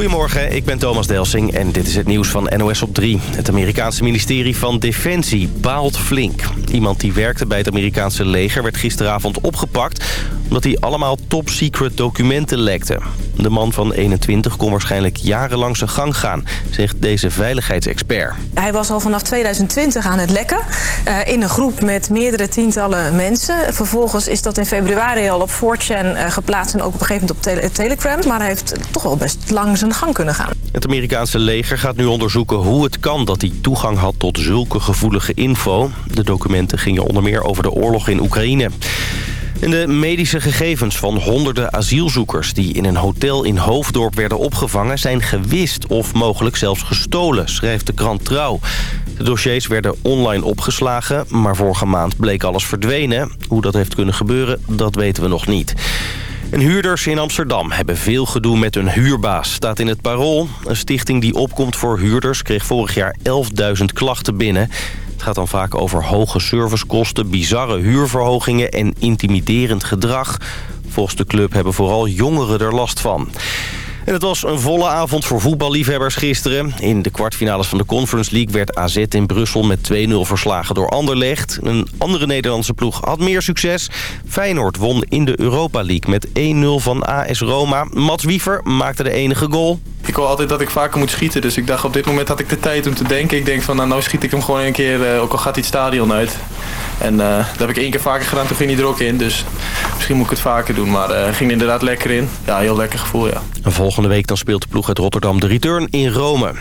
Goedemorgen, ik ben Thomas Delsing en dit is het nieuws van NOS op 3. Het Amerikaanse ministerie van Defensie baalt flink. Iemand die werkte bij het Amerikaanse leger werd gisteravond opgepakt... omdat hij allemaal top-secret documenten lekte. De man van 21 kon waarschijnlijk jarenlang zijn gang gaan, zegt deze veiligheidsexpert. Hij was al vanaf 2020 aan het lekken uh, in een groep met meerdere tientallen mensen. Vervolgens is dat in februari al op 4chan uh, geplaatst en ook op een gegeven moment op tele Telegram. Maar hij heeft toch wel best lang zijn gang kunnen gaan. Het Amerikaanse leger gaat nu onderzoeken hoe het kan dat hij toegang had tot zulke gevoelige info. De documenten gingen onder meer over de oorlog in Oekraïne. De medische gegevens van honderden asielzoekers... die in een hotel in Hoofddorp werden opgevangen... zijn gewist of mogelijk zelfs gestolen, schrijft de krant Trouw. De dossiers werden online opgeslagen, maar vorige maand bleek alles verdwenen. Hoe dat heeft kunnen gebeuren, dat weten we nog niet. En huurders in Amsterdam hebben veel gedoe met hun huurbaas, staat in het parool. Een stichting die opkomt voor huurders kreeg vorig jaar 11.000 klachten binnen. Het gaat dan vaak over hoge servicekosten, bizarre huurverhogingen en intimiderend gedrag. Volgens de club hebben vooral jongeren er last van. Het was een volle avond voor voetballiefhebbers gisteren. In de kwartfinales van de Conference League werd AZ in Brussel met 2-0 verslagen door Anderlecht. Een andere Nederlandse ploeg had meer succes. Feyenoord won in de Europa League met 1-0 van AS Roma. Mats Wiever maakte de enige goal. Ik wil altijd dat ik vaker moet schieten, dus ik dacht op dit moment had ik de tijd om te denken. Ik denk van nou, nou schiet ik hem gewoon een keer, uh, ook al gaat hij het stadion uit. En uh, dat heb ik één keer vaker gedaan, toen ging hij er ook in. Dus misschien moet ik het vaker doen, maar uh, ging er inderdaad lekker in. Ja, heel lekker gevoel, ja. En volgende week dan speelt de ploeg uit Rotterdam de return in Rome.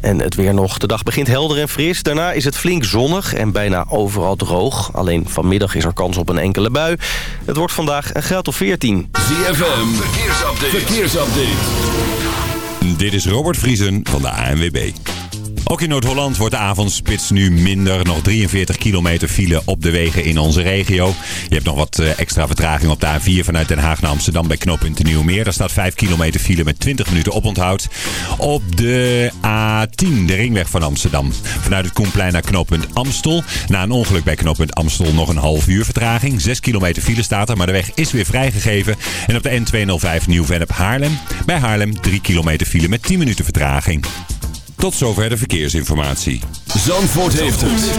En het weer nog. De dag begint helder en fris. Daarna is het flink zonnig en bijna overal droog. Alleen vanmiddag is er kans op een enkele bui. Het wordt vandaag een graad of 14. ZFM, verkeersupdate. verkeersupdate. Dit is Robert Vriesen van de ANWB. Ook in Noord-Holland wordt de avondspits nu minder. Nog 43 kilometer file op de wegen in onze regio. Je hebt nog wat eh, extra vertraging op de A4 vanuit Den Haag naar Amsterdam bij knooppunt Nieuwmeer. Daar staat 5 kilometer file met 20 minuten oponthoud. Op de A10, de ringweg van Amsterdam. Vanuit het Koenplein naar knooppunt Amstel. Na een ongeluk bij knooppunt Amstel nog een half uur vertraging. 6 kilometer file staat er, maar de weg is weer vrijgegeven. En op de N205 Nieuw-Vennep Haarlem. Bij Haarlem 3 kilometer file met 10 minuten vertraging. Tot zover de verkeersinformatie. Zandvoort heeft het.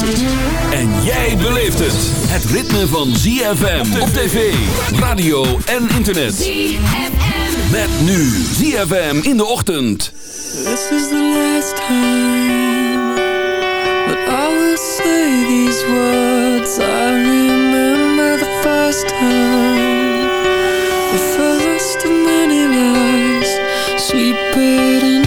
En jij beleeft het. Het ritme van ZFM op tv, radio en internet. ZFM. Met nu ZFM in de ochtend. This is the last time that I will say these words. I remember the first time. The first of many lies. Sweep it into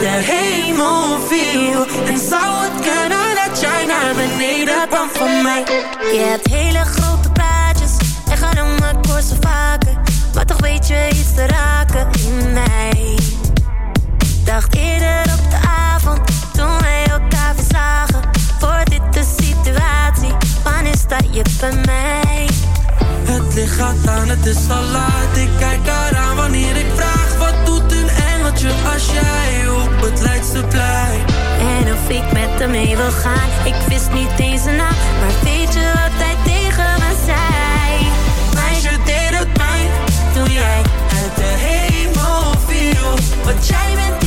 that hemel viel. En zou het kunnen dat jij naar beneden kwam voor mij? Je hebt hele grote praatjes en gaat om het voor zo vaker. Maar toch weet je iets te raken in mij. Dacht eerder op de avond toen wij elkaar verzagen. Voor dit de situatie, wanneer sta je bij mij? Het licht gaat aan, het is al laat. Ik kijk eraan wanneer ik je als jij op het Leidseplein. En of ik met hem mee wil gaan, ik wist niet deze na. Maar weet je wat hij tegen me zei? Meisje deed het mij, toen jij uit de hemel viel. wat jij bent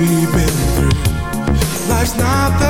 we've been through, life's not the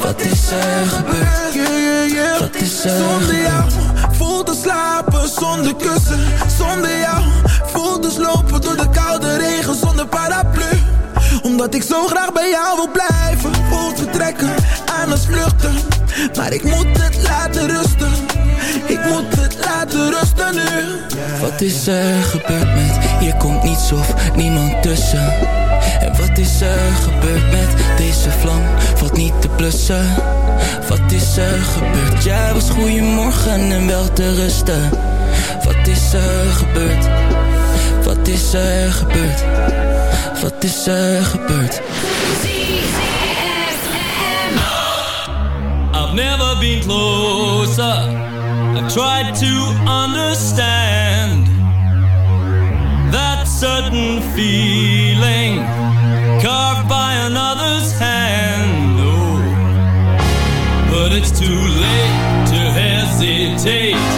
Wat is er gebeurd? Wat is er Zonder jou voel te slapen zonder kussen. Zonder jou voel te slopen door de koude regen zonder paraplu. Omdat ik zo graag bij jou wil blijven. Voel vertrekken aan het vluchten. Maar ik moet het laten rusten. Ik moet het laten rusten nu. Wat is er gebeurd met Hier komt niets of niemand tussen. En wat is er gebeurd met Wat is er gebeurd? Jij was goeiemorgen en wel te rusten. Wat is er gebeurd? Wat is er gebeurd? Wat is er gebeurd? I've never been closer. I've tried to understand that certain feeling carved by another's hand. It's too late to hesitate.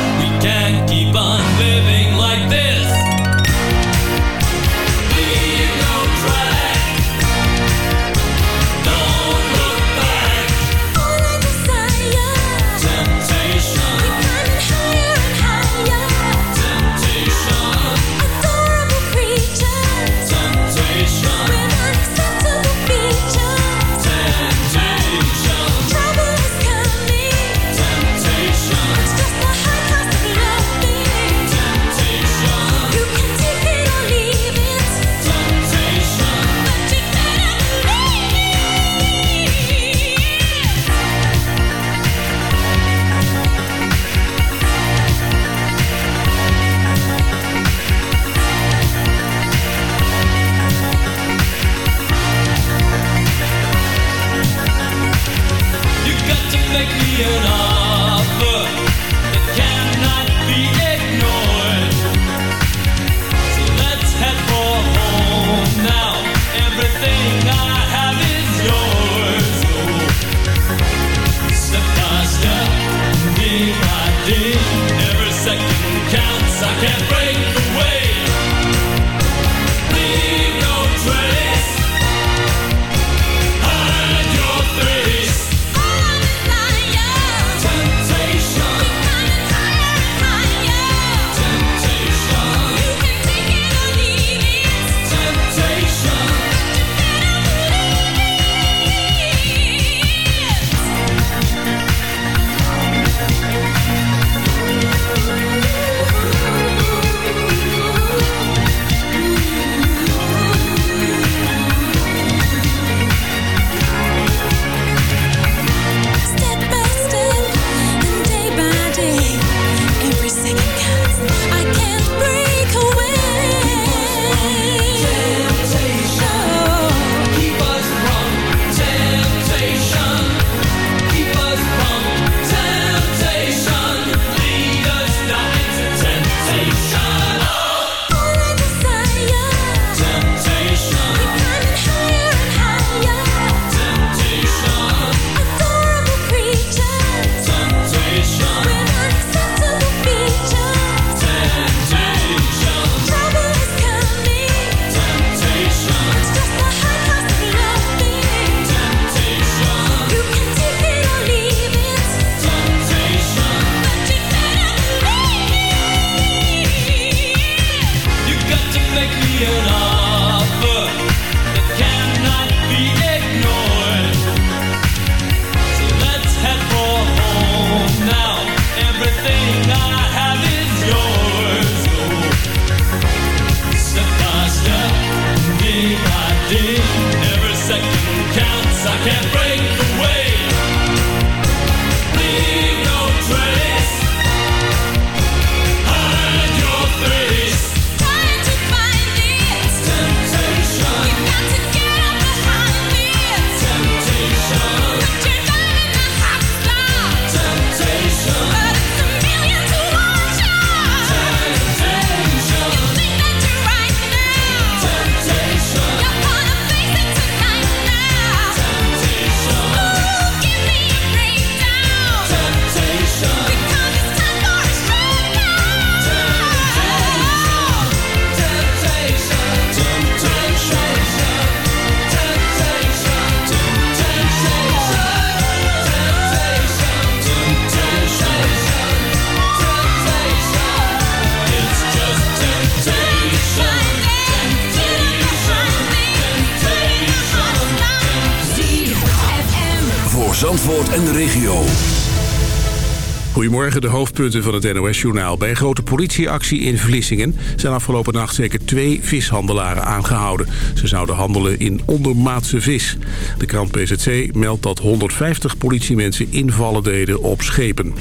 De hoofdpunten van het NOS-journaal. Bij een grote politieactie in Vlissingen zijn afgelopen nacht zeker twee vishandelaren aangehouden. Ze zouden handelen in ondermaatse vis. De krant PZC meldt dat 150 politiemensen invallen deden op schepen.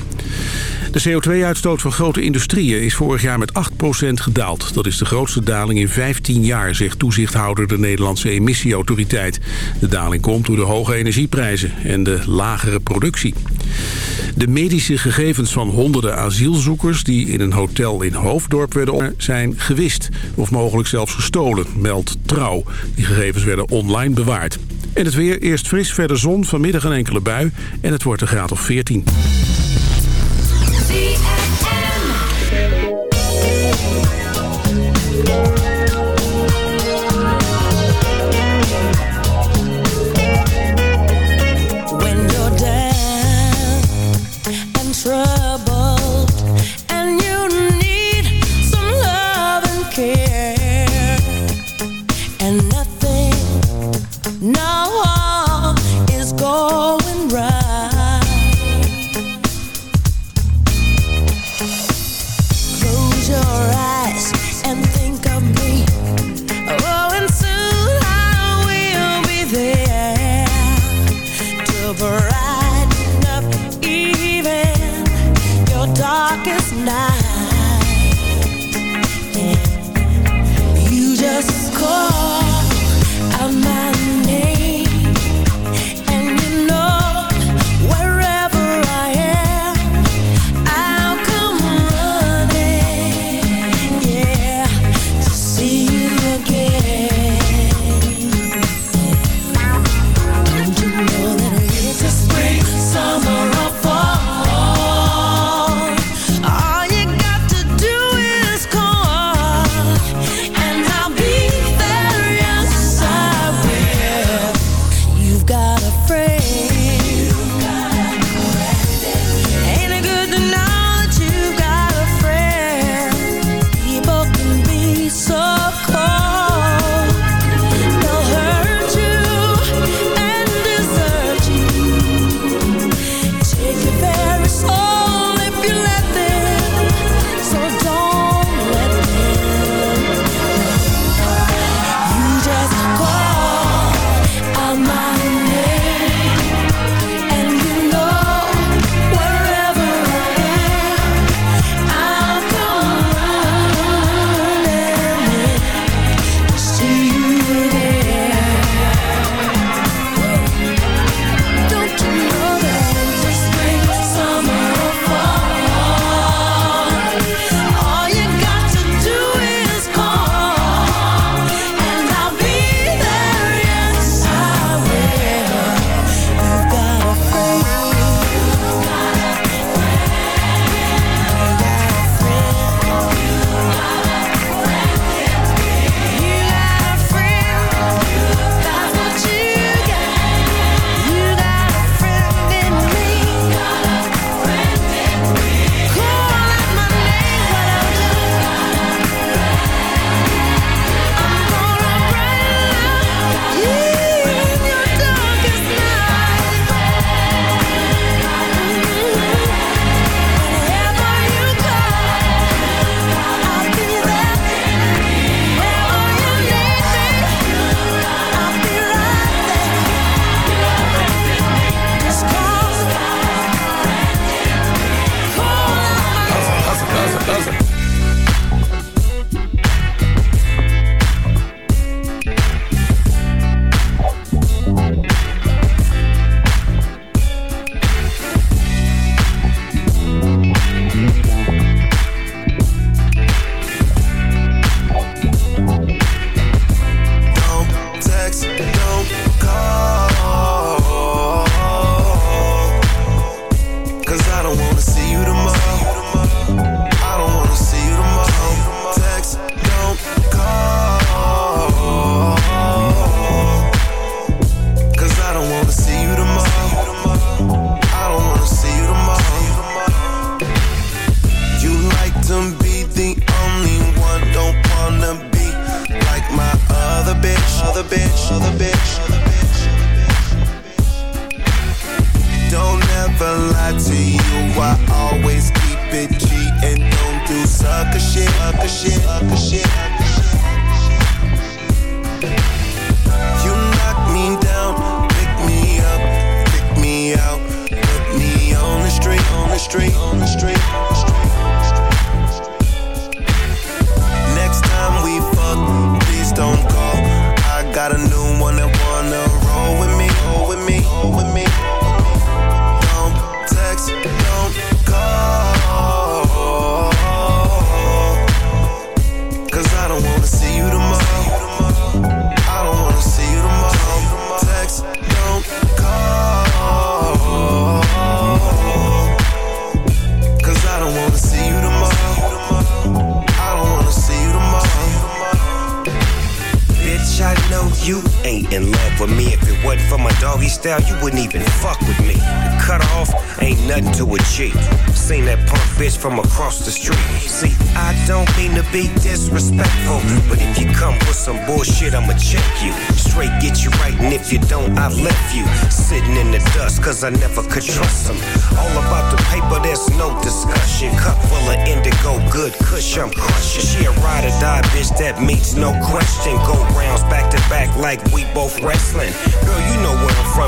De CO2-uitstoot van grote industrieën is vorig jaar met 8% gedaald. Dat is de grootste daling in 15 jaar, zegt toezichthouder de Nederlandse emissieautoriteit. De daling komt door de hoge energieprijzen en de lagere productie. De medische gegevens van honderden asielzoekers die in een hotel in Hoofddorp werden op zijn gewist. Of mogelijk zelfs gestolen, meldt Trouw. Die gegevens werden online bewaard. En het weer, eerst fris, verder zon, vanmiddag een enkele bui en het wordt een graad of 14. See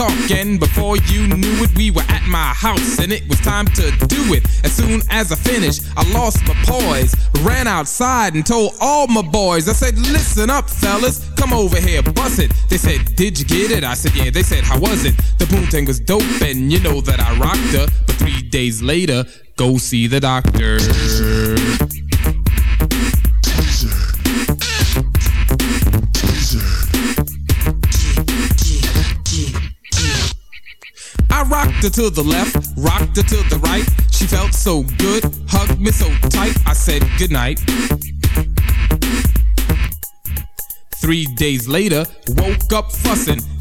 talk, and before you knew it, we were at my house, and it was time to do it. As soon as I finished, I lost my poise, ran outside and told all my boys. I said, Listen up, fellas, come over here, bust it. They said, Did you get it? I said, Yeah. They said, How was it? The poontang was dope, and you know that I rocked her. But three days later, go see the doctor. Rocked her to the left, rocked her to the right. She felt so good, hugged me so tight. I said goodnight. Three days later, woke up fussing,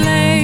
Blame.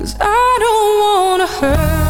Cause I don't wanna hurt